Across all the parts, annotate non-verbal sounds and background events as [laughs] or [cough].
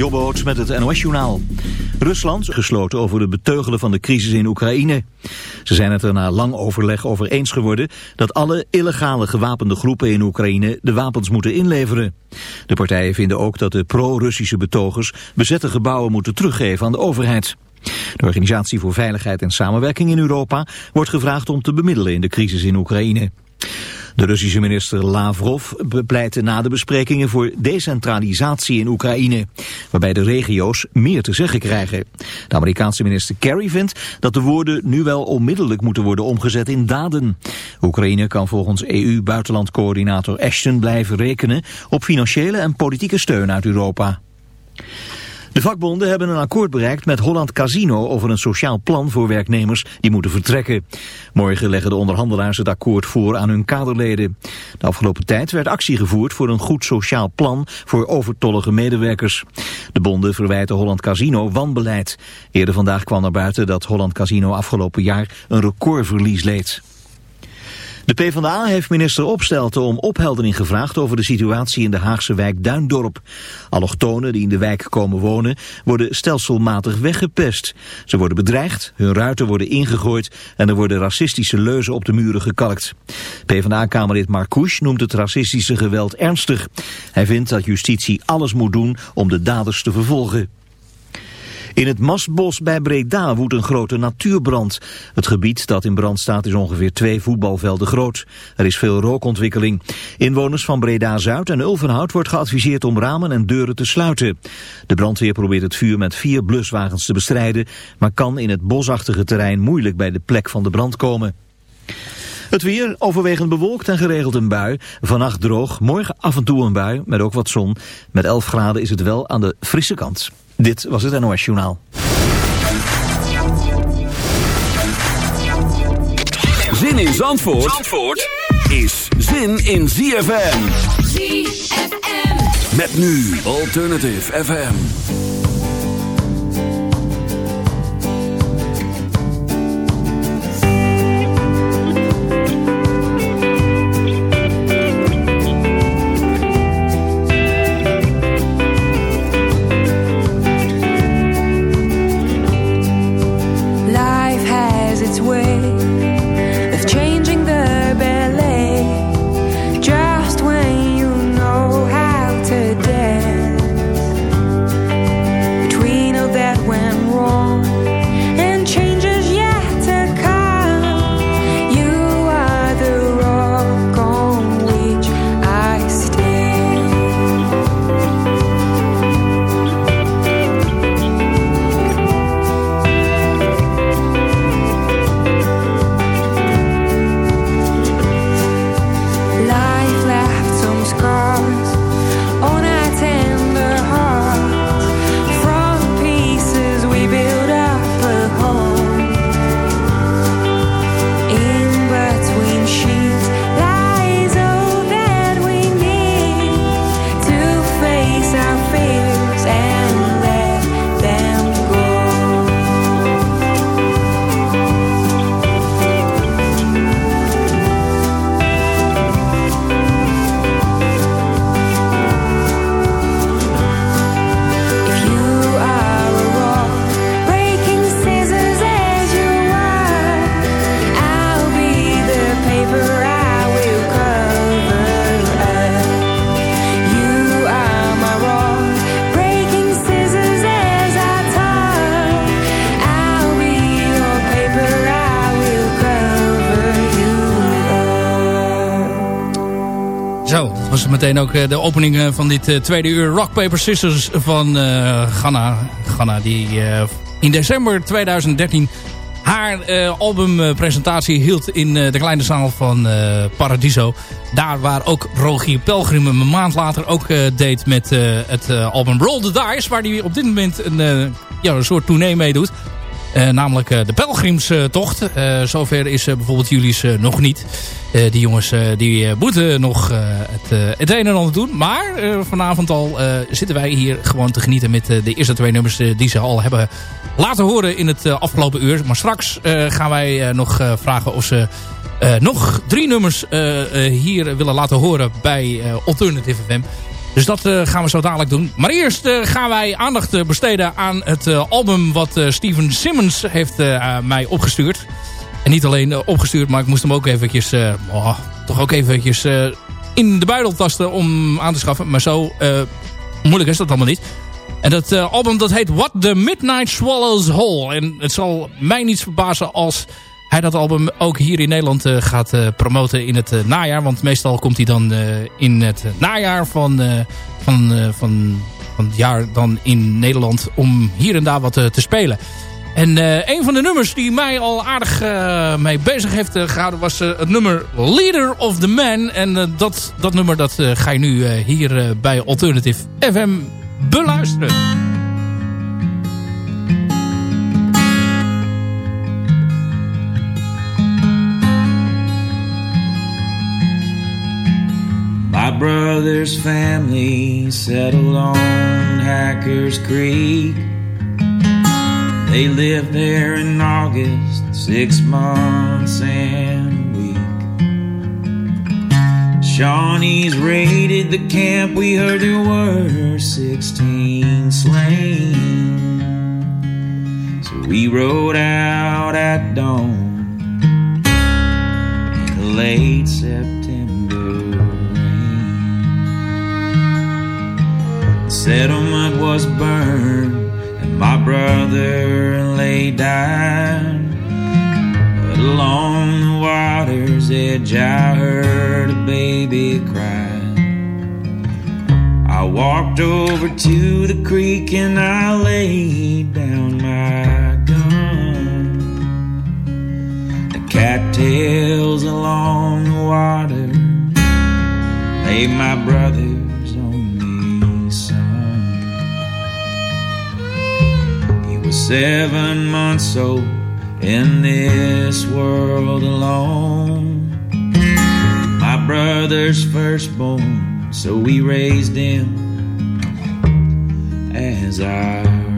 Jobboot met het NOS-journaal. Rusland gesloten over de beteugelen van de crisis in Oekraïne. Ze zijn het er na lang overleg over eens geworden... dat alle illegale gewapende groepen in Oekraïne de wapens moeten inleveren. De partijen vinden ook dat de pro-Russische betogers... bezette gebouwen moeten teruggeven aan de overheid. De Organisatie voor Veiligheid en Samenwerking in Europa... wordt gevraagd om te bemiddelen in de crisis in Oekraïne. De Russische minister Lavrov bepleitte na de besprekingen voor decentralisatie in Oekraïne, waarbij de regio's meer te zeggen krijgen. De Amerikaanse minister Kerry vindt dat de woorden nu wel onmiddellijk moeten worden omgezet in daden. Oekraïne kan volgens EU-buitenlandcoördinator Ashton blijven rekenen op financiële en politieke steun uit Europa. De vakbonden hebben een akkoord bereikt met Holland Casino over een sociaal plan voor werknemers die moeten vertrekken. Morgen leggen de onderhandelaars het akkoord voor aan hun kaderleden. De afgelopen tijd werd actie gevoerd voor een goed sociaal plan voor overtollige medewerkers. De bonden verwijten Holland Casino wanbeleid. Eerder vandaag kwam naar buiten dat Holland Casino afgelopen jaar een recordverlies leed. De PvdA heeft minister Opstelten om opheldering gevraagd over de situatie in de Haagse wijk Duindorp. Allochtonen die in de wijk komen wonen worden stelselmatig weggepest. Ze worden bedreigd, hun ruiten worden ingegooid en er worden racistische leuzen op de muren gekalkt. PvdA-kamerlid Marcouch noemt het racistische geweld ernstig. Hij vindt dat justitie alles moet doen om de daders te vervolgen. In het Masbos bij Breda woedt een grote natuurbrand. Het gebied dat in brand staat is ongeveer twee voetbalvelden groot. Er is veel rookontwikkeling. Inwoners van Breda-Zuid en Ulvenhout wordt geadviseerd om ramen en deuren te sluiten. De brandweer probeert het vuur met vier bluswagens te bestrijden... maar kan in het bosachtige terrein moeilijk bij de plek van de brand komen. Het weer overwegend bewolkt en geregeld een bui. Vannacht droog, morgen af en toe een bui met ook wat zon. Met 11 graden is het wel aan de frisse kant. Dit was het NOS Journaal. Zin in Zandvoort, Zandvoort is zin in ZFM. ZFM. Met nu Alternative FM. Meteen ook eh, de opening eh, van dit eh, tweede uur Rock Paper Sisters van Ghana. Ghana die in december 2013 haar albumpresentatie hield in de kleine zaal van Paradiso. Daar waar ook Rogier Pelgrim een maand later ook deed met het album Roll the Dice. Waar hij op dit moment een, ja, een soort tournee meedoet. Uh, namelijk de Pelgrimstocht. Uh, zover is bijvoorbeeld Julius nog niet. Die jongens die moeten nog het, het een en ander doen. Maar vanavond al zitten wij hier gewoon te genieten met de eerste twee nummers die ze al hebben laten horen in het afgelopen uur. Maar straks gaan wij nog vragen of ze nog drie nummers hier willen laten horen bij Alternative FM. Dus dat gaan we zo dadelijk doen. Maar eerst gaan wij aandacht besteden aan het album wat Steven Simmons heeft mij opgestuurd. En niet alleen opgestuurd, maar ik moest hem ook eventjes, oh, toch ook eventjes in de buidel tasten om aan te schaffen. Maar zo moeilijk is dat allemaal niet. En dat album dat heet What the Midnight Swallows Whole. En het zal mij niets verbazen als hij dat album ook hier in Nederland uh, gaat uh, promoten in het najaar. Want meestal komt hij dan in het najaar van, van, van, van het jaar dan in Nederland om hier en daar wat te spelen. En een van de nummers die mij al aardig mee bezig heeft gehouden was het nummer Leader of the Man. En dat, dat nummer dat ga je nu hier bij Alternative FM beluisteren. Brother's family settled on Hackers Creek. They lived there in August, six months and week. Shawnees raided the camp. We heard there were 16 slain. So we rode out at dawn in late September settlement was burned, and my brother lay dying. But along the water's edge, I heard a baby cry. I walked over to the creek and I laid down my gun. The cattails along the water lay my brother's seven months old in this world alone. My brother's firstborn, so we raised him as our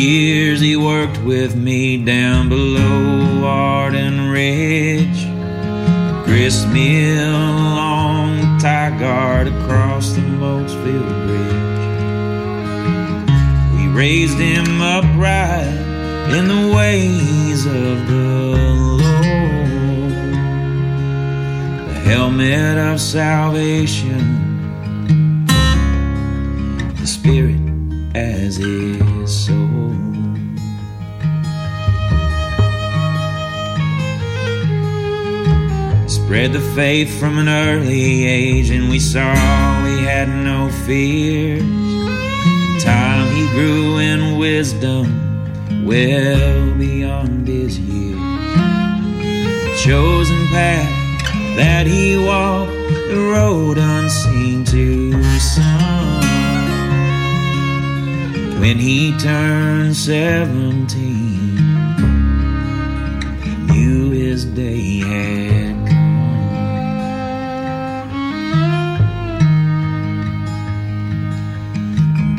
years he worked with me down below Arden Ridge, grist mill tie guard across the Moatsfield Bridge. We raised him upright in the ways of the Lord, the helmet of salvation, the Spirit as his soul. Spread the faith from an early age, and we saw we had no fears. In time, he grew in wisdom well beyond his years. The chosen path that he walked, the road unseen to some. When he turned seventeen, he knew his day had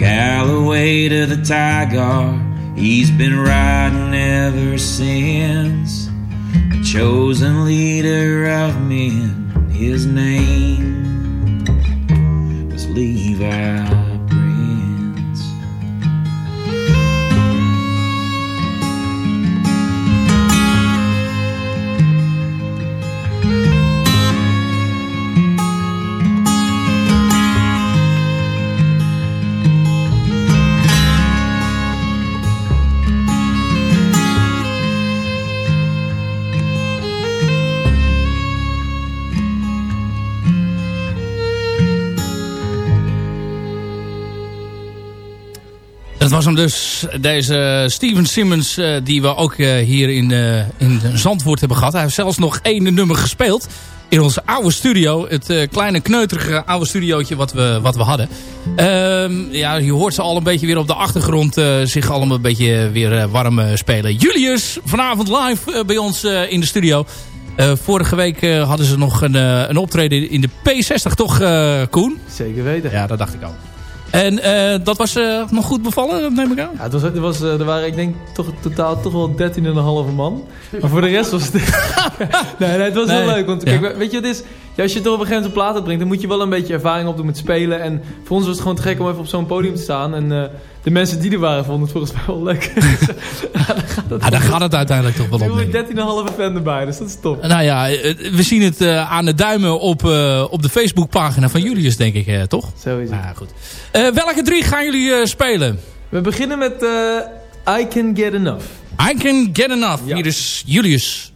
Galloway to the Tiger, he's been riding ever since. A chosen leader of men, his name was Levi. Was hem dus, deze Steven Simmons, uh, die we ook uh, hier in, uh, in Zandvoort hebben gehad. Hij heeft zelfs nog één nummer gespeeld in onze oude studio. Het kleine kneuterige oude studiootje wat we, wat we hadden. Ehm, ja, je hoort ze al een beetje weer op de achtergrond zich allemaal een beetje weer warm spelen. Julius, vanavond live bij ons in de studio. vorige week hadden ze nog een, een optreden in de P60, toch Koen? Zeker weten. Ja, dat dacht ik al. En dat was nog goed bevallen, neem ik aan? Ja, het was, het was, er waren, ik denk, toch totaal toch wel 13,5 man. Maar voor de rest was het... [laughs] nee, nee, het was wel leuk. Want kijk, weet je wat is? Ja, als je toch op een gegeven moment een plaat brengt, dan moet je wel een beetje ervaring opdoen met spelen. En voor ons was het gewoon te gek om even op zo'n podium te staan. En de mensen die er waren, vonden het volgens mij wel leuk. [laughs] ja, dan gaat het, ah, dan gaat het uiteindelijk toch wel om. Er 13,5 fan erbij, dus dat is top. Nou ja, eh, we zien het uh, aan de duimen op, op de Facebookpagina van Julius, denk ik, toch? Sowieso. Ah, goed. welke drie gaan jullie spelen? We beginnen met I Can Get Enough. I Can Get Enough. Ja. Hier is Julius.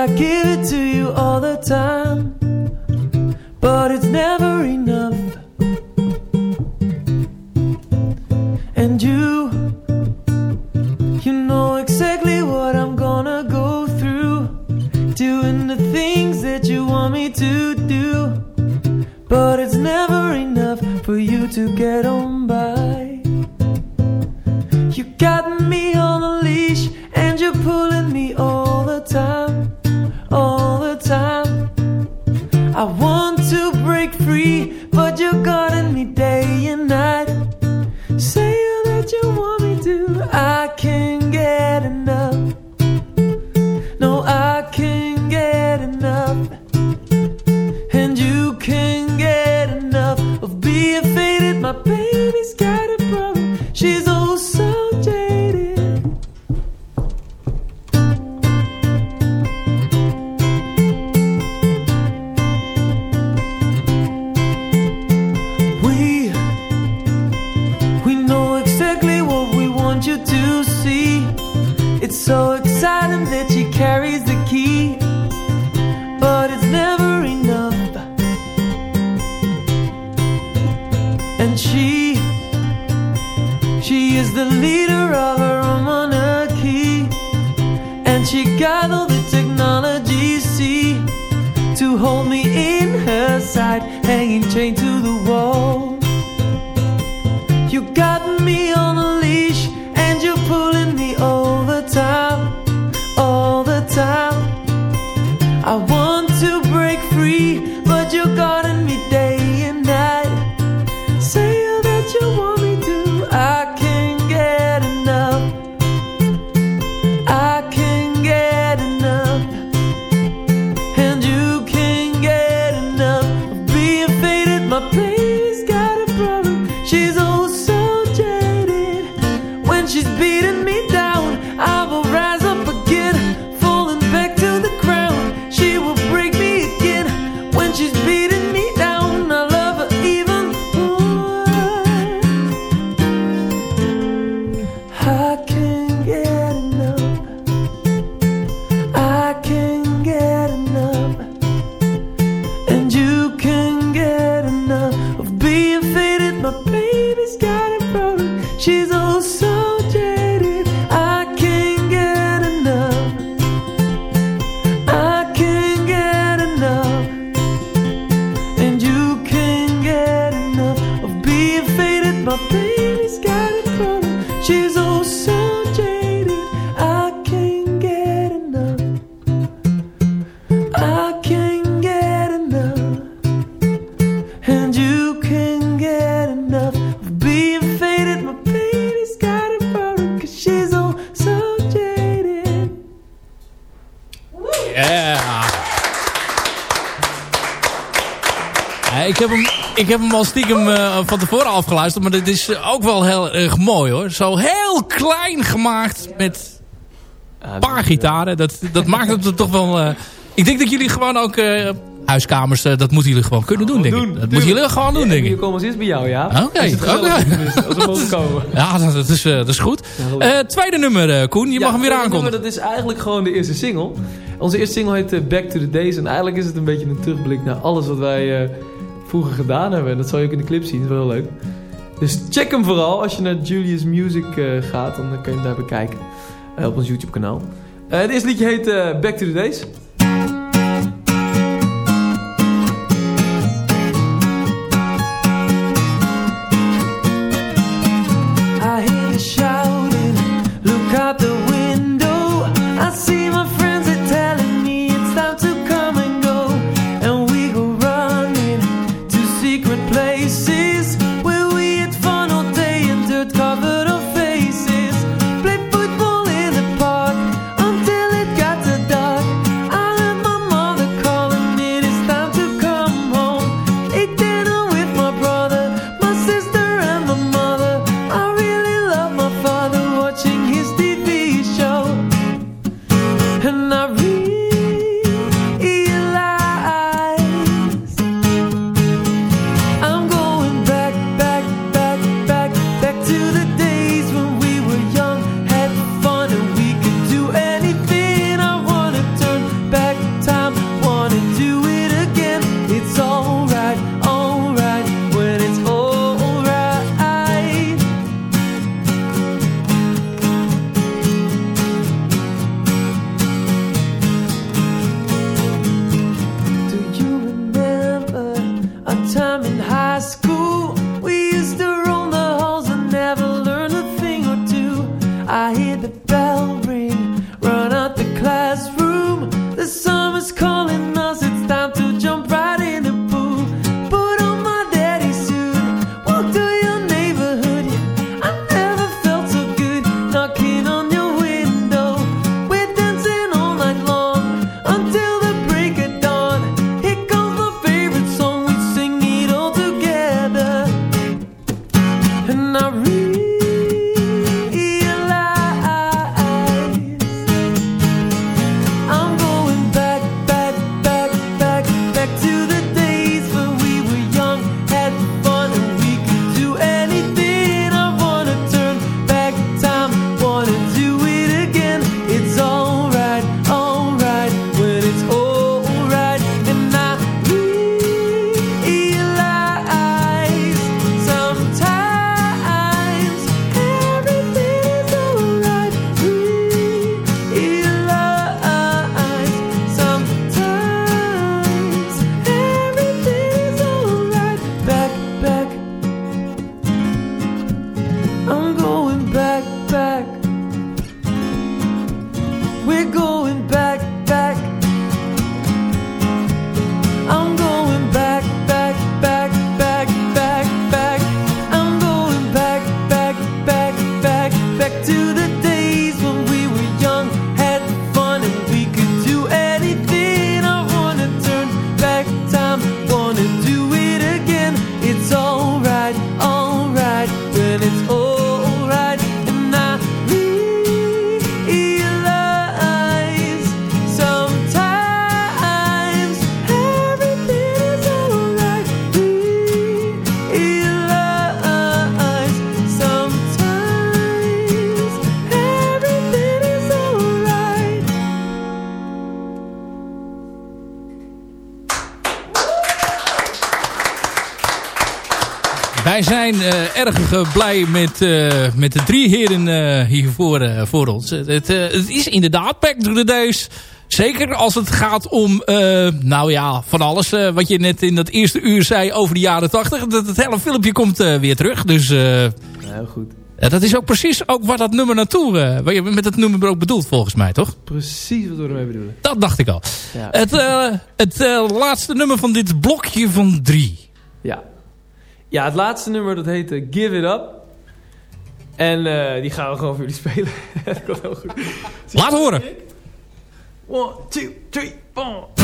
I give it to you all the time. But it's never enough. And you, you know exactly what I'm gonna go through. Doing the things that you want me to do. But it's never enough for you to get on by. Heb hem al stiekem uh, van tevoren afgeluisterd. Maar dit is ook wel heel erg mooi hoor. Zo heel klein gemaakt met een paar gitaren. Dat, dat maakt het toch wel... Uh, ik denk dat jullie gewoon ook... Uh, huiskamers, dat moeten jullie gewoon kunnen doen, denk ik. Dat moeten jullie gewoon doen, denk ik. Je komen als eerst bij jou, ja? Oké. Okay. Als we mogen komen. Ja, dat, is, dat is goed. tweede nummer, Koen. Je ja, mag hem weer aankondigen. Nummer, dat is eigenlijk gewoon de eerste single. Onze eerste single heet Back to the Days. En eigenlijk is het een beetje een terugblik naar alles wat wij vroeger gedaan hebben. En dat zal je ook in de clip zien. Dat is wel heel leuk. Dus check hem vooral. Als je naar Julius Music uh, gaat, dan kun je hem daar bekijken. Uh, op ons YouTube kanaal. Uh, het eerste liedje heet Back to the Days. Erg blij met, eh, met de drie heren eh, hier voor, eh, voor ons. Het, het, het is inderdaad Back to the Days. Zeker als het gaat om, nou ja, van alles. wat je net in dat eerste uur zei over de jaren tachtig. Dat het hele filmpje komt weer terug. Dus goed. ja, dat is ook precies ook waar dat nummer naartoe... wat je met dat nummer ook bedoelt volgens mij, toch? Precies wat we ermee bedoelen. Dat dacht ik al. Ja. Het, het laatste nummer van dit blokje van drie. Ja. Ja, het laatste nummer dat heette Give It Up. En uh, die gaan we gewoon voor jullie spelen. [laughs] dat komt heel goed. Laat horen. 1, 2, 3, 4.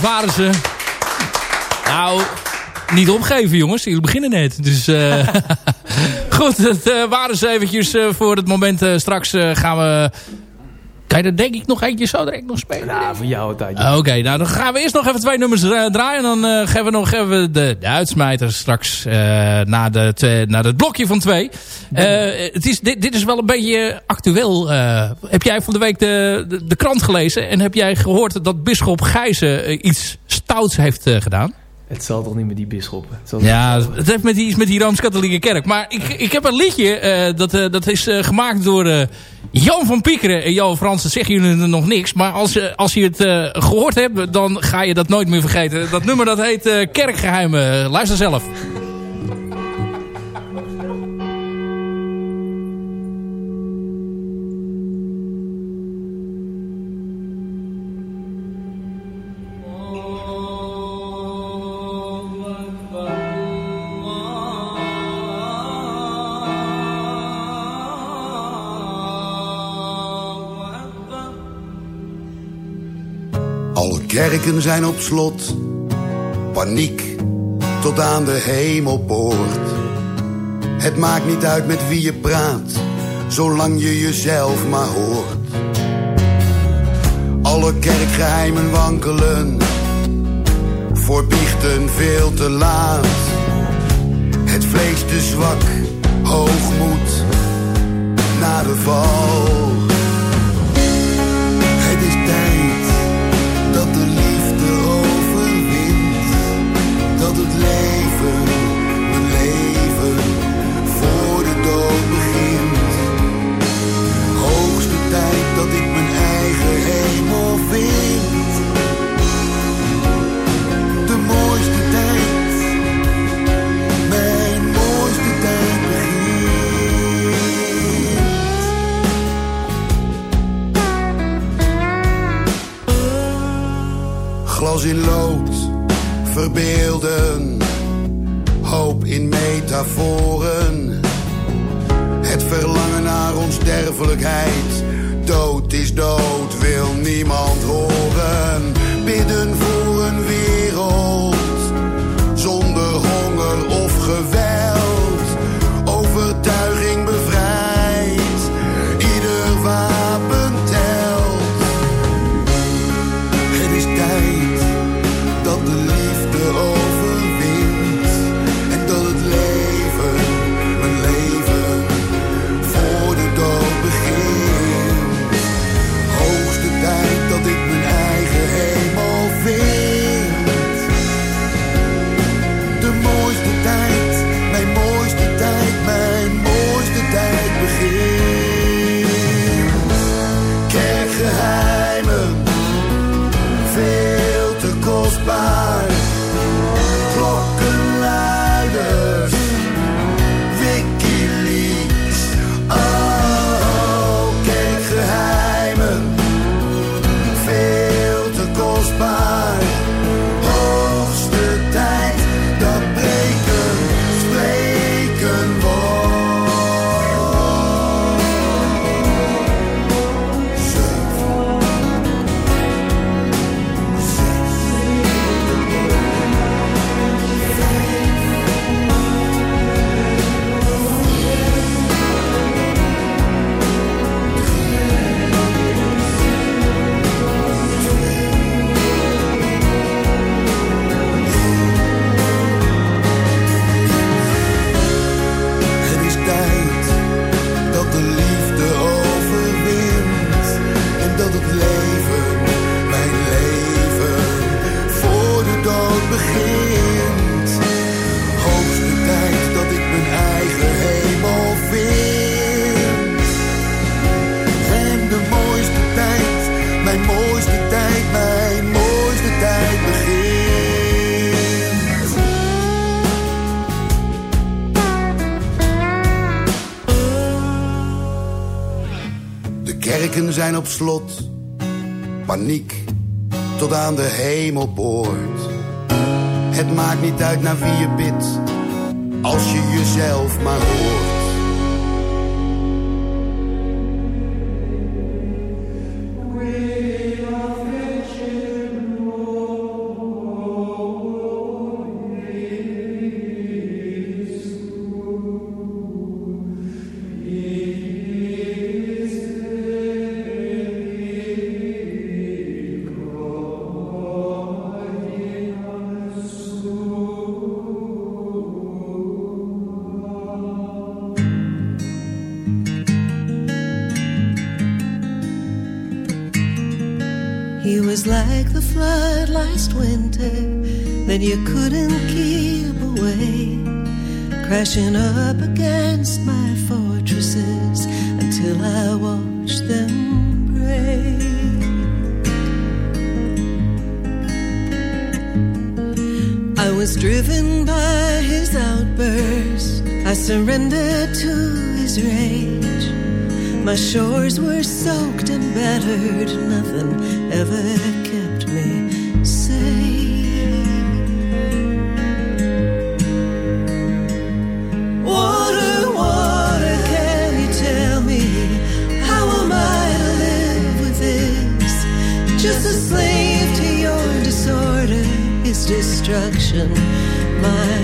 Waren ze. Nou, niet opgeven jongens. Jullie beginnen net. Dus uh, [laughs] goed, dat uh, waren ze eventjes uh, voor het moment. straks gaan we... Je er denk ik nog eentje zo direct nog spelen? Nou, voor jou het Oké, okay, nou dan gaan we eerst nog even twee nummers draaien. En dan gaan we nog even de, de uitsmijter straks naar, de, naar het blokje van twee. het is, dit, dit, is wel een beetje actueel. heb jij van de week de, de, de, krant gelezen? En heb jij gehoord dat Bisschop Gijzen iets stouts heeft gedaan? Het zal toch niet met die bisschoppen? Het ja, het heeft met die, iets met die Rooms-Katholieke Kerk. Maar ik, ik heb een liedje, uh, dat, uh, dat is uh, gemaakt door Jan van Piekeren en Jan Fransen. Zeggen jullie nog niks. Maar als, als je het gehoord hebt, dan ga je dat nooit meer vergeten. Dat nummer dat heet Kerkgeheimen. Luister zelf. Zijn op slot, paniek tot aan de hemelpoort. Het maakt niet uit met wie je praat, zolang je jezelf maar hoort. Alle kerkgeheimen wankelen, voor biechten veel te laat. Het vlees te zwak, hoogmoed, na de val. Glas in lood, verbeelden, hoop in metaforen. Het verlangen naar onsterfelijkheid, dood is dood, wil niemand horen. Op slot, paniek tot aan de hemelpoort. Het maakt niet uit naar wie je bidt, als je jezelf maar hoort. Flood last winter that you couldn't keep away, crashing up against my fortresses until I watched them break. I was driven by his outburst. I surrendered to his rage. My shores were soaked and battered. Nothing ever destruction, my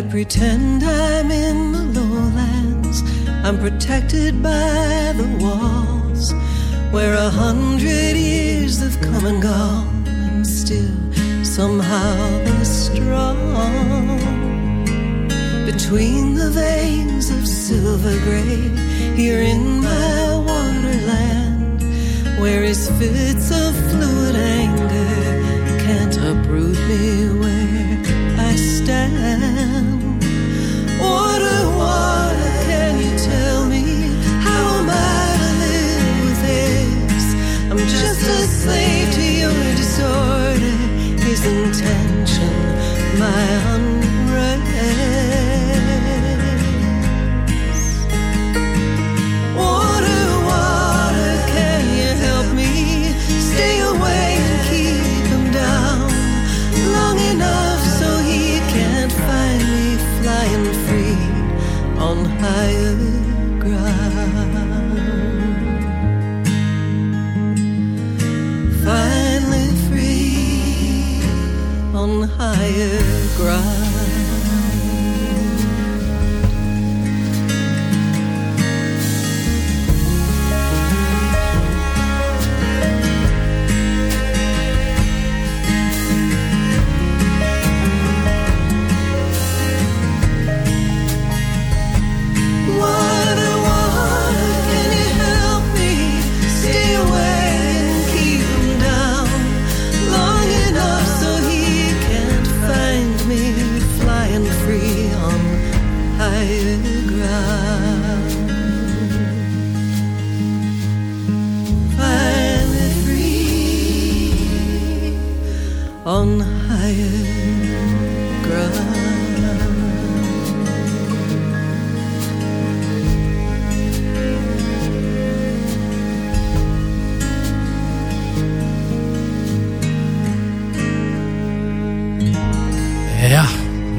I pretend I'm in the lowlands. I'm protected by the walls where a hundred years have come and gone, and still somehow they're strong. Between the veins of silver gray, here in my waterland, where his fits of fluid anger can't uproot me where I stand. Slave to your disorder, his intention, my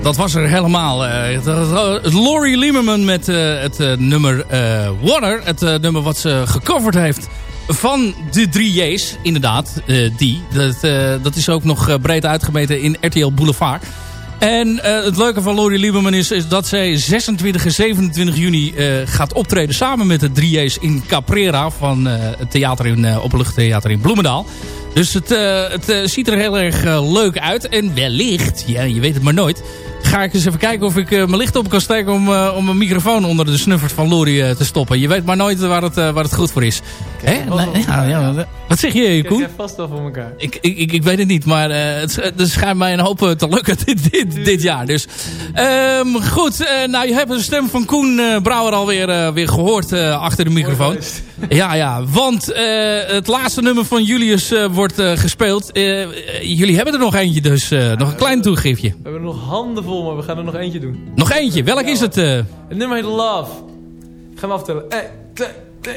dat was er helemaal. eh, Laurie Lieberman met eh, het eh, nummer Water. Het nummer wat ze gecoverd heeft van de 3J's. Inderdaad, eh, die. Dat, dat is ook nog breed uitgemeten in RTL Boulevard. En het leuke van Laurie Lieberman is, is dat zij 26 en 27 juni gaat optreden samen met de 3J's in Caprera van het theater in, in Bloemendaal. Dus het, het ziet er heel erg leuk uit. En wellicht, ja, je weet het maar nooit, ga ik eens even kijken of ik eh, mijn licht op kan steken om, eh, om een microfoon onder de snuffert van Laurie eh, te stoppen. Je weet maar nooit waar het, waar het goed voor is. Hè? ja, ja, wat zeg je, Koen? jij vast wel voor elkaar. Ik, ik, ik, ik weet het niet, maar het, het schijnt mij een hoop te lukken [laughs] dit, dit, dit jaar. Dus, ehm, goed, nou je hebt de stem van Koen Brouwer alweer weer weer gehoord eh, achter de microfoon. [laughs] Ja, ja, want het laatste nummer van Julius wordt gespeeld. Jullie hebben er nog eentje, dus nog een klein toegiftje. We hebben er nog handen vol, maar we gaan er nog eentje doen. Nog eentje, welk is het? eh? Het nummer heet Love. Ik ga hem aftellen. 1, 2, 3,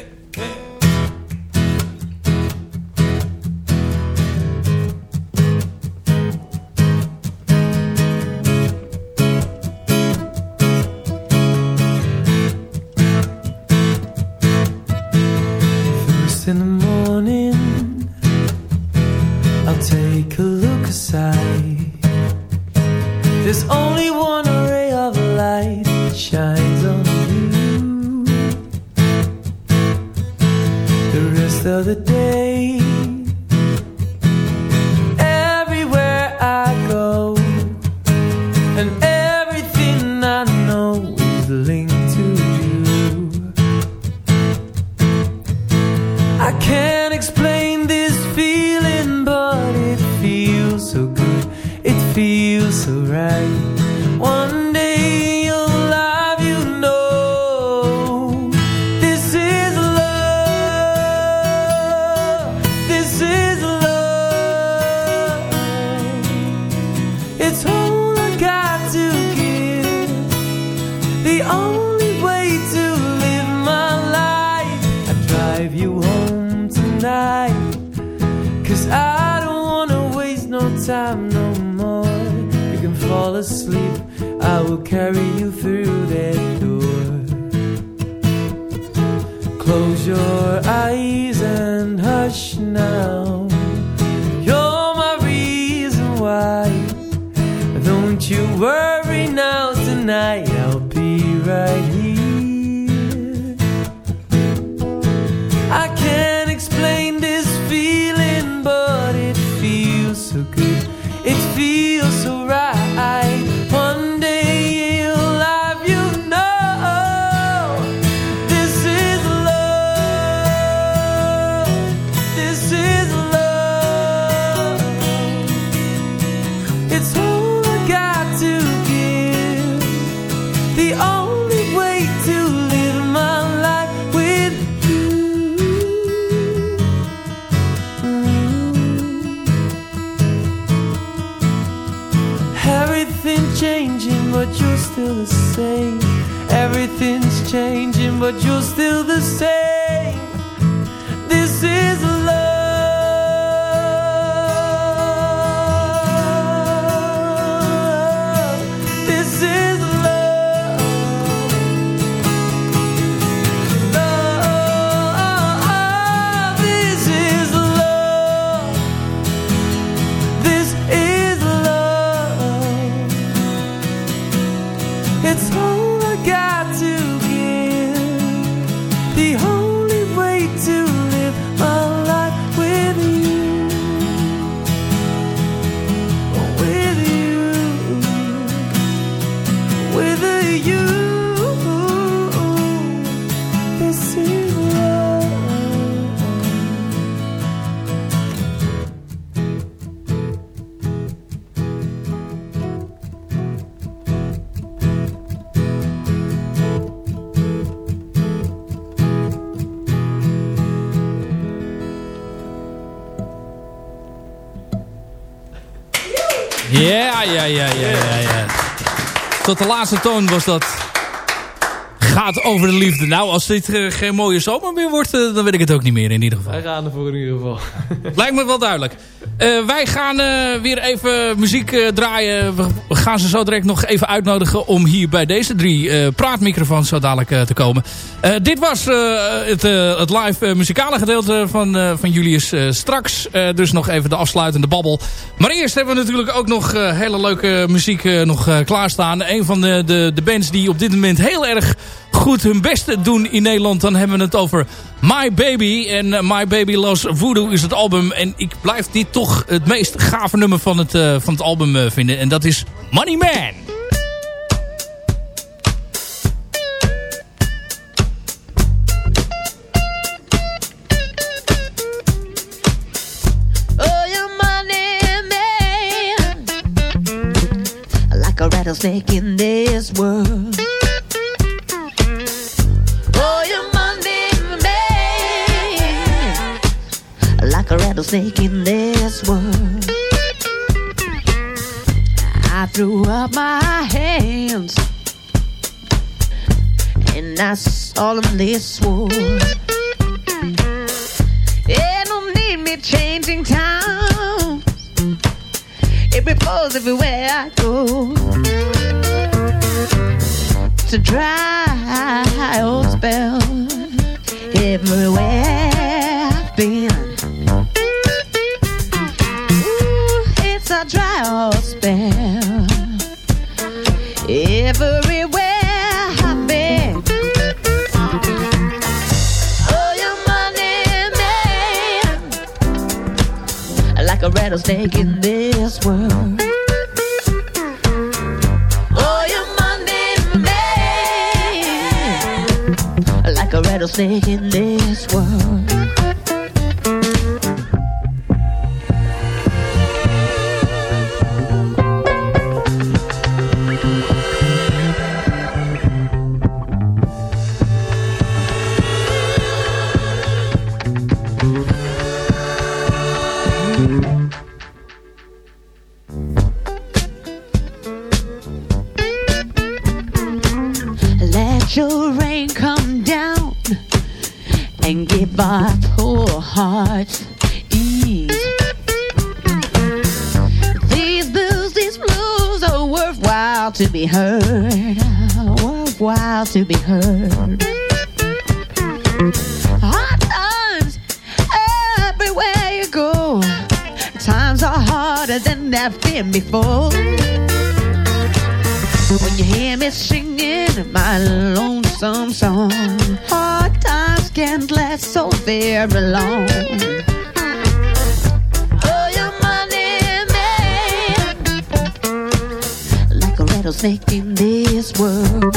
Tot de laatste toon was dat. Gaat over de liefde. Nou, als dit eh, geen mooie zomer meer wordt, eh, dan weet ik het ook niet meer in ieder geval. Wij gaan ervoor in ieder geval. Lijkt me wel duidelijk. Eh, wij gaan eh, weer even muziek eh, draaien. We gaan ze zo direct nog even uitnodigen om hier bij deze drie praatmicrofoons zo dadelijk te komen. Dit was het, het live muzikale gedeelte van, van Julius straks. Dus nog even de afsluitende babbel. Maar eerst hebben we natuurlijk ook nog hele leuke muziek nog klaarstaan. Een van de, de, bands die op dit moment heel erg goed hun best doen in Nederland. Dan hebben we het over My Baby. En My Baby Loves Voodoo is het album. En ik blijf dit toch het meest gave nummer van het, eh, van het album eh, vinden. En dat is Money Man. Oh, rattlesnake in this world. Oh, your money man, like a rattlesnake in this solemnly swore. Ain't no need me changing towns. Every pose, everywhere I go. To dry like a rattlesnake in this and give our poor heart ease. These blues, these blues are worthwhile to be heard, worthwhile to be heard. Hard times everywhere you go, times are harder than they've been before. When you hear me singing my lonesome song, oh, can't last so very long. Oh, your money man, like a rattlesnake in this world.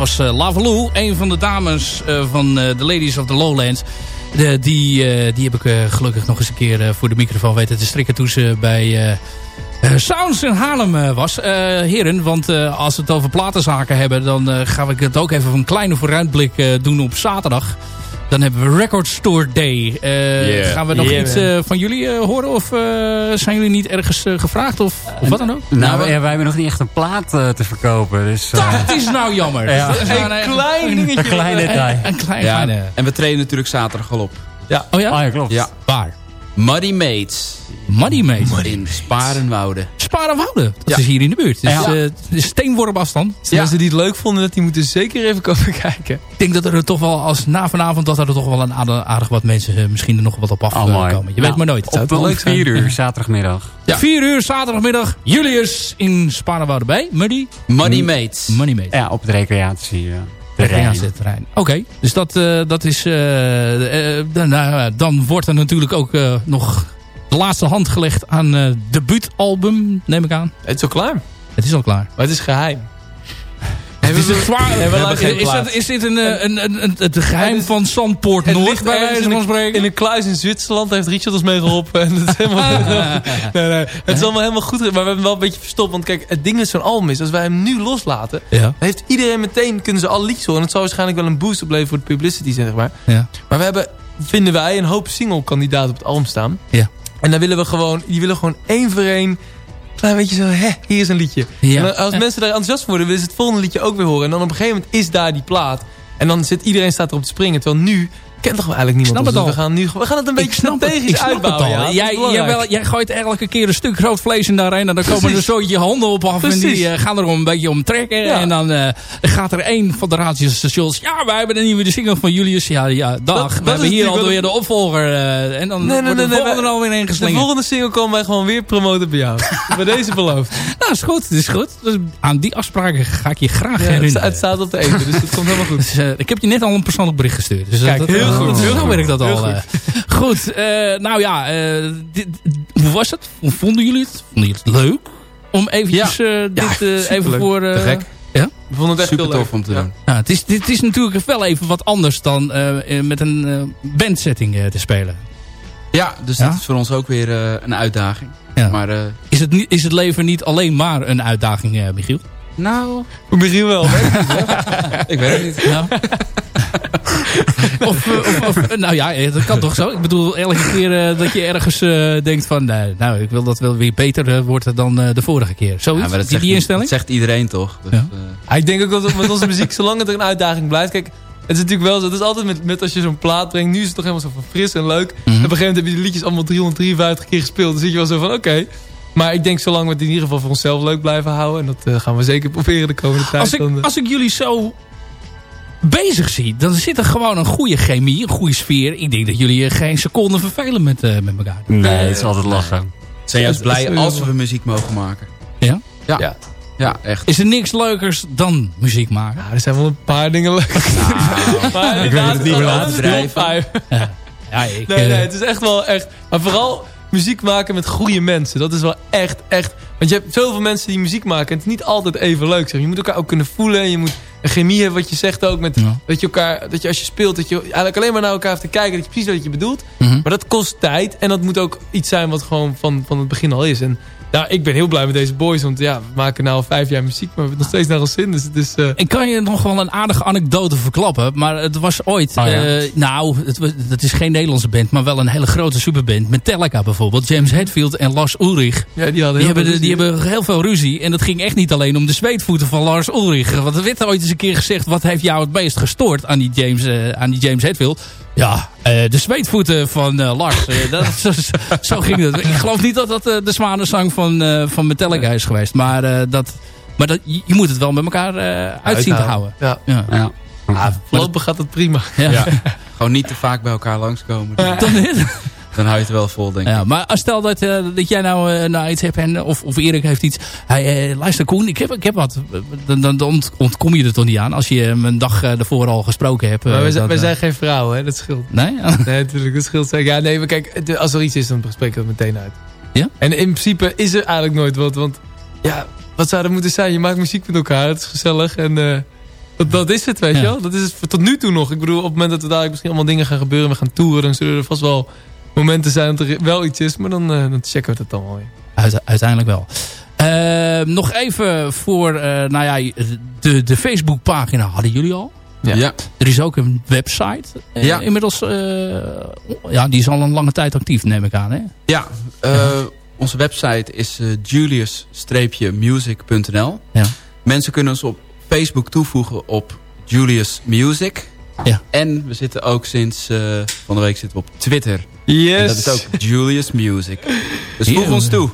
Was eh Lavaloo, een van de dames eh, van eh, de Ladies of the Lowlands. De, die, eh, die heb ik eh, gelukkig nog eens een keer eh, voor de microfoon weten te strikken toen ze bij eh, eh, Sounds in Haarlem eh, was. Eh, heren, want eh, als we het over platenzaken hebben... dan eh, ga ik het ook even een kleine vooruitblik eh, doen op zaterdag. Dan hebben we Record Store Day. Eh, Yeah. Gaan we nog Yeah, iets eh, van jullie eh, horen? Of eh, zijn jullie niet ergens gevraagd? Of, of wat dan ook? Nou, wij, wij hebben nog niet echt een plaat te verkopen. Dus, eh, Dat is nou jammer. Ja. Dus dat is nou Een klein dingetje. een klein detail. Een, een klein, Ja, kleine... en we trainen natuurlijk zaterdag al op. Oh ja? Ah, ja, klopt. Ja. Waar? Muddy Mates Muddy Mate. in Sparenwoude. Sparenwouden. Dat Ja. is hier in de buurt. Dus Ja. eh, het is steenworp afstand. Dus Mensen die het leuk vonden, dat die moeten zeker even komen [laughs] kijken. Ik denk dat er toch wel, als na vanavond, dat er toch wel een aardig, aardig wat mensen eh, misschien er nog wat op Oh, mooi. afkomen. Je weet maar nooit. Op, om leuk zijn. vier uur, zaterdagmiddag. Ja. 4 uur zaterdagmiddag. Julius in Sparenwouden bij. Muddy. Muddy Mates. Money Mate. Ja, op het recreatie. eh, terrein. Recreatieterrein. Oké, dus dat, eh, dat is... eh, eh, dan, nou ja, dan wordt er natuurlijk ook eh, nog de laatste hand gelegd aan eh debuutalbum, neem ik aan. Het is al klaar. Het is al klaar. Maar het is geheim. Het is het zwaar. hebben Is, geen is, plaat. dat, is dit een, een, een, een- het geheim is- van Zandpoort Het Noord bij wijze in van een, spreken? in een kluis in Zwitserland. heeft Richard ons mee geholpen. [laughs] En het is helemaal, [laughs] nee, nee, het is allemaal helemaal goed. Maar we hebben hem wel een beetje verstopt. Want kijk, het ding met zo'n album is... als wij hem nu loslaten... Ja, dan heeft iedereen meteen... kunnen ze alle liedjes horen. En het zal waarschijnlijk wel een boost opleveren voor de publicity, zeg maar. ja. Maar we hebben, vinden wij, een hoop single-kandidaten op het album staan. Ja. En dan willen we gewoon... die willen gewoon één voor één... Klein beetje zo, hè, hier is een liedje. Ja. En dan, als mensen daar enthousiast voor worden, willen ze het volgende liedje ook weer horen. En dan op een gegeven moment is daar die plaat. En dan zit iedereen staat erop te springen. Terwijl nu kent toch eigenlijk niemand Snap ons, het al. we gaan, nu, we gaan het een beetje het, strategisch het uitbouwen. al. ja. Dat Jij, jij, wel, jij gooit elke keer een stuk groot vlees in de arena. Dan komen er zo je handen op af. En die eh, gaan er een beetje om trekken. Ja. En dan eh, gaat er één van de radiostations. Ja, wij hebben een nieuwe single van Julius. Ja, ja dag. Dat- dat we hebben hier alweer de opvolger. eh, en dan Nee, nee, wordt nee, de nee, volgende wij- alweer De ingeslingerd. volgende single komen wij gewoon weer promoten bij jou. [laughs] bij deze beloofd. Nou, is goed. is goed. Dus aan die afspraken ga ik je graag Ja, herinneren. het staat op de eten, dus het komt helemaal goed. [laughs] Dus, ik heb je net al een persoonlijk bericht gestuurd. Dus Kijk, dat, heel goed, Zo heel goed. werkt dat Heel al. goed. eh. goed, eh, nou ja. eh, dit, hoe was het? Hoe vonden jullie het? Vonden jullie het leuk? Om eventjes eh, dit eh, even voor... eh, Te gek. Ja? We vonden het echt Super heel leuk. tof om te doen. Ja, het, is, dit is natuurlijk wel even wat anders dan met een bandsetting eh, te spelen. Ja, dus Ja? dat is voor ons ook weer eh, een uitdaging. Ja. Maar eh, Is, het, is het leven niet alleen maar een uitdaging, eh, Michiel? Nou, Misschien wel. [laughs] ik weet het niet. Ja. of, eh, of, of, nou ja, eh, dat kan toch zo? Ik bedoel, elke keer eh, dat je ergens eh, denkt van... nee, nou, ik wil dat wel weer beter eh, wordt dan eh, de vorige keer. Zoiets, Ja, maar dat die, zegt, die instelling? dat zegt iedereen toch? Dus, Ja. eh, Ja, ik denk ook dat met onze muziek, zolang het er een uitdaging blijft. Kijk, het is natuurlijk wel zo. Het is altijd met, met als je zo'n plaat brengt. Nu is het toch helemaal zo van fris en leuk. Mhm. En op een gegeven moment heb je de liedjes allemaal 353 keer gespeeld. Dan zit je wel zo van, oké. Maar ik denk zolang we het in ieder geval voor onszelf leuk blijven houden. En dat eh, gaan we zeker proberen de komende tijd. Als ik, dan, eh, als ik jullie zo bezig zie, dan zit er gewoon een goede chemie, een goede sfeer. Ik denk dat jullie je geen seconde vervelen met, eh, met elkaar. Nee, het is altijd lachen. we zijn juist Het is blij als we muziek mogen maken. Ja? Ja, Ja. ja. echt. Is er niks leukers dan muziek maken? ja, er zijn wel een paar dingen leuk. [laughs] maar Ik weet het niet meer laten drijven. Vijf. Ja, ik, Nee, nee, het is echt wel echt... Maar vooral muziek maken met goede mensen. Dat is wel echt, echt... Want je hebt zoveel mensen die muziek maken. En het is niet altijd even leuk. Zeg. Je moet elkaar ook kunnen voelen. En je moet een chemie hebben, wat je zegt ook. Met, Ja. dat, je elkaar, dat je als je speelt, dat je eigenlijk alleen maar naar elkaar hebt te kijken. Dat je precies weet wat je bedoelt. mhm. Maar dat kost tijd. En dat moet ook iets zijn wat gewoon van, van het begin al is. En ja, ik ben heel blij met deze boys. Want ja, we maken nou al vijf jaar muziek. Maar we hebben nog steeds naar ons zin. Dus het is... eh, Ik kan je nog wel een aardige anekdote verklappen. Maar het was ooit... Oh ja. eh, nou, het, is geen Nederlandse band. Maar wel een hele grote superband. Metallica bijvoorbeeld. James Hetfield en Lars Ulrich. ja, die hadden Die hebben, die hebben heel veel ruzie. En dat ging echt niet alleen om de zweetvoeten van Lars Ulrich. Want er werd ooit eens een keer gezegd... Wat heeft jou het meest gestoord aan die James, eh, aan die James Hetfield? Ja, eh, de zweetvoeten van eh, Lars. Eh, dat, [laughs] zo, zo ging het. Ik geloof niet dat dat de zwanenzang van, eh, van Metallica is geweest. Maar, eh, dat, maar dat, je moet het wel met elkaar eh uitzien te houden. Ja. Ja. Ja. Ah, voorlopig gaat het prima. Ja. Gewoon niet te vaak bij elkaar langskomen. Dan, Dan niet? Dan hou je het wel vol, denk ik. Ja, maar als stel dat, eh, dat jij nou, eh, nou iets hebt en, of, of Erik heeft iets. Hij, eh, luister Koen, ik heb, ik heb wat. Dan, dan, dan ont- ontkom je er toch niet aan als je hem een dag ervoor al gesproken hebt. Maar wij zijn, dat, wij zijn geen vrouwen, hè? Dat scheelt. Nee? [laughs] Nee, natuurlijk, dat scheelt zeker. Ja, nee, maar kijk, als er iets is, dan spreken we het meteen uit. Ja? En in principe is er eigenlijk nooit wat, want ja, wat zou er moeten zijn? Je maakt muziek met elkaar, het is gezellig en eh, dat, dat is het, weet Ja. je wel? Dat is het tot nu toe nog. Ik bedoel, op het moment dat er dadelijk misschien allemaal dingen gaan gebeuren, we gaan toeren, dan zullen er vast wel momenten zijn dat er wel iets is, maar dan, eh, dan checken we het dan wel weer. Uite- uiteindelijk wel. Eh, nog even voor eh, nou ja, de, de Facebookpagina hadden jullie al. Ja. Ja. Er is ook een website. eh, Ja. Inmiddels, eh, ja, die is al een lange tijd actief, neem ik aan. Hè? Ja, eh, onze website is julius-music.nl. Ja. Mensen kunnen ons op Facebook toevoegen op Julius Music. Ja. En we zitten ook sinds eh, van de week zitten we op Twitter. Yes! En dat is ook Julius Music. Dus voeg ons toe.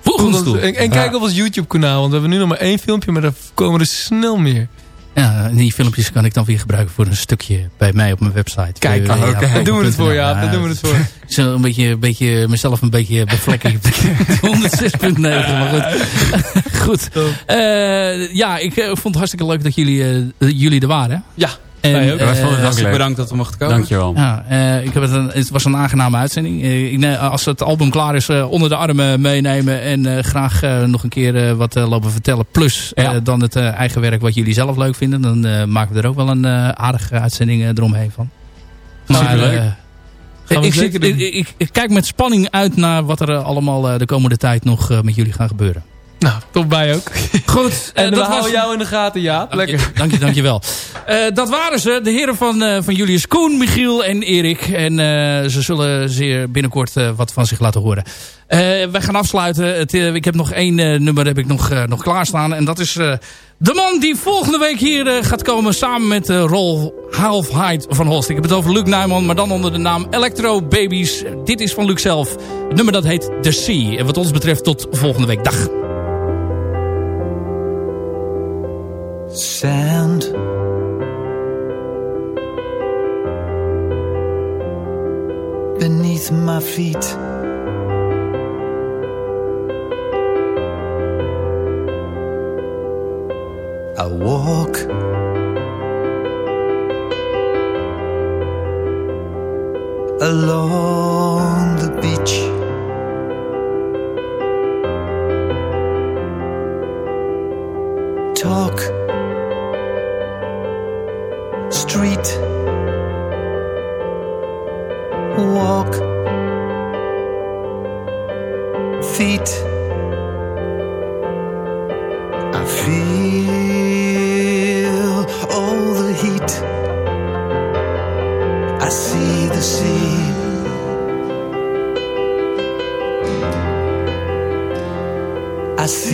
Voeg ons toe. En, en kijk op ons YouTube kanaal, want we hebben nu nog maar één filmpje, maar daar komen er snel meer. Ja, en die filmpjes kan ik dan weer gebruiken voor een stukje bij mij op mijn website. Kijk. Daar doen we het voor, ja. Ja, Daar doen we het voor. [laughs] Zo een beetje, een beetje, mezelf een beetje bevlekken. [laughs] 106.9, maar goed. [laughs] goed. Eh, ja, ik eh, vond het hartstikke leuk dat jullie, eh, jullie er waren. Ja, En, wij ook. eh, wij vonden het ook Hartstikke leuk. bedankt dat we mochten komen. Dankjewel. ja, eh, ik heb het, een, het was een aangename uitzending. Eh, ik, als het album klaar is, eh, onder de armen meenemen. En eh, graag eh, nog een keer eh, wat lopen vertellen. Plus eh, Ja. dan het eh, eigen werk wat jullie zelf leuk vinden. Dan eh, maken we er ook wel een eh, aardige uitzending eh, eromheen van. Eh, we ik, zit, ik, ik, ik kijk met spanning uit naar wat er allemaal eh, de komende tijd nog eh, met jullie gaat gebeuren. Nou, top bij ook. Goed. [laughs] En eh, we houden was... jou in de gaten, Jaap. Lekker. Dank je, dank je wel. [laughs] Eh, dat waren ze, de heren van, eh, van Julius Koen, Michiel en Erik. En ze zullen zeer binnenkort wat van zich laten horen. Wij gaan afsluiten. Het, ik heb nog één nummer heb ik nog, nog klaarstaan. En dat is de man die volgende week hier gaat komen samen met Rol Halfheid van Holst. Ik heb het over Luc Nijman, maar dan onder de naam Electro Babies. Dit is van Luc zelf. Het nummer dat heet The Sea. En wat ons betreft tot volgende week. Dag. Sand beneath my feet. I walk along the beach. Talk street. Walk. Feet. I feel all the heat. I see the sea. I see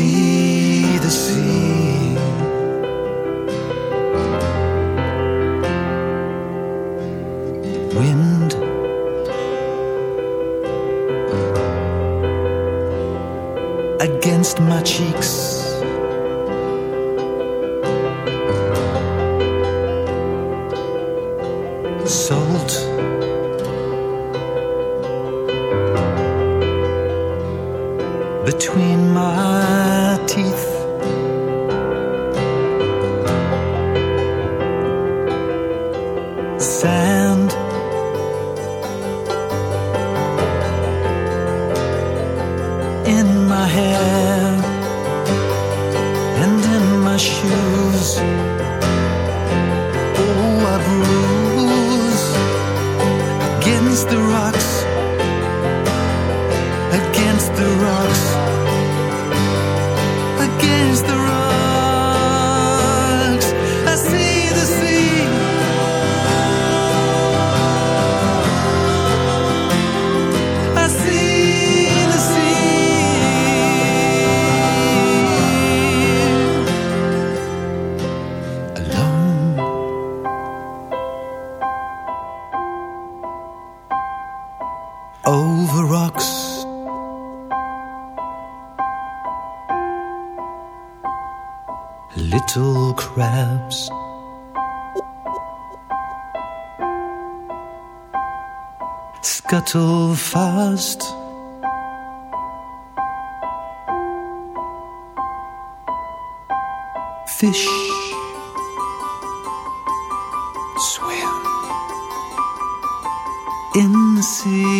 Little crabs. Scuttle fast. Fish swim in the sea,